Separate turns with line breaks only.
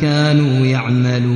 كانوا يعملون.